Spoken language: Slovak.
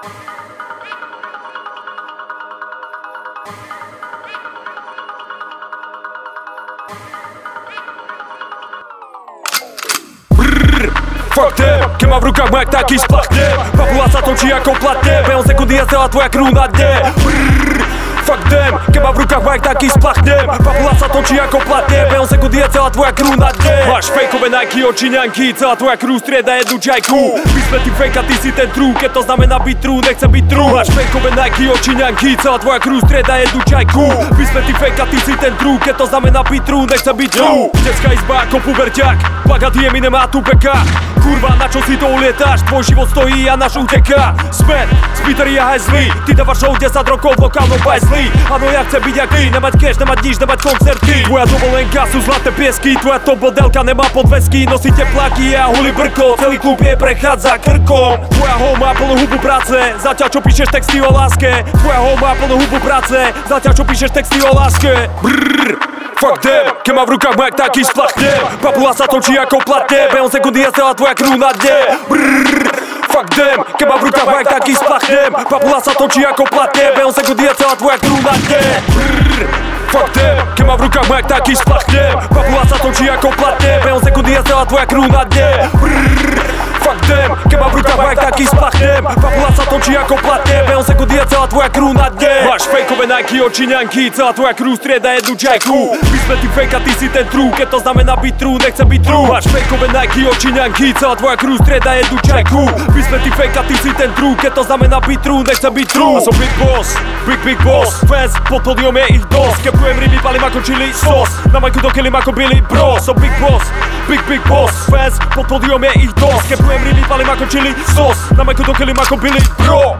Fuck them, keď má v rukách majak taký splachne Papula sa točí ako platne Behom sekundy a celá tvoja krúna dne Brrr, Fuck them, má v rukách majak taký splachnem Papula sa točí ako platne. Behom sekundy a celá tvoja krúna dne. Máš fejkové Nike očiňanky Celá tvoja krú strieda jednu čajku. My sme ty fake a ty si ten true. Keď to znamená byť true, nechcem byť true. Máš fejkové Nike očiňanky Celá tvoja krú strieda jednu čajku. My sme ty fake a ty si ten true. Keď to znamená byť true, nechcem byť true. Detská izba ako puberťák. Plagát Eminem a Tupeka Kurva, na čo si to ulietáš? Tvoj život stojí a náš uteká Smet, Spiteri a hezlí Ty dávaš show 10 rokov v lokálnom bajzli Áno, ja chcem byť jak ty Nemať cash, nemať nič, nemať koncerty. Tvoja dovolenka sú zlaté piesky Tvoja top modelka nemá podvesky Nosí teplaky a huli brko Celý klub je prechádza krkom. Tvoja ho má plnú hubu práce Zatiaľ čo píšeš texty o láske. Tvoja ho má plnú hubu práce Zatiaľ čo píšeš texty o láske. Brrr. Fuck them, keď má v rukách majak taký splachne Papula sa točí ako platne Behom sekundy a celá tvoja krú na dne. Brrr, Keď má v majak taký splachnem Papula sa točí ako platne Behom sekundy a celá tvoja krú na dne Fuck them, keď má v rukách majak taký splachnem Papula sa točí ako platne Behom sekundy a celá tvoja krú na dne Brrr, Fuck them, má v rukách majak taký splachnem Papula sa točí ako platne Behom sekundy a celá tvoja krú na dne Máš fejkové Nike očiňanky Celá tvoja krú strieda jednu čajku. My sme ty fake a ty si ten true Keď to znamená byť true, nechcem byť true. Máš fejkové Nike očiňanky Celá tvoja krú strieda jednu čajku. My sme ty fake a ty si ten true Keď to znamená byť true, nechcem byť true. A som big boss, big big boss. Fans pod pódium je ich dosť. Kepujem ryby, palím ako chili sos Na majku do kelim ako Billy Bro Som big boss, big big boss. Fans pod pódium je ich dosť Kepujem ryby, palím ako chili sos. Na majku do kelim ako Billy Bro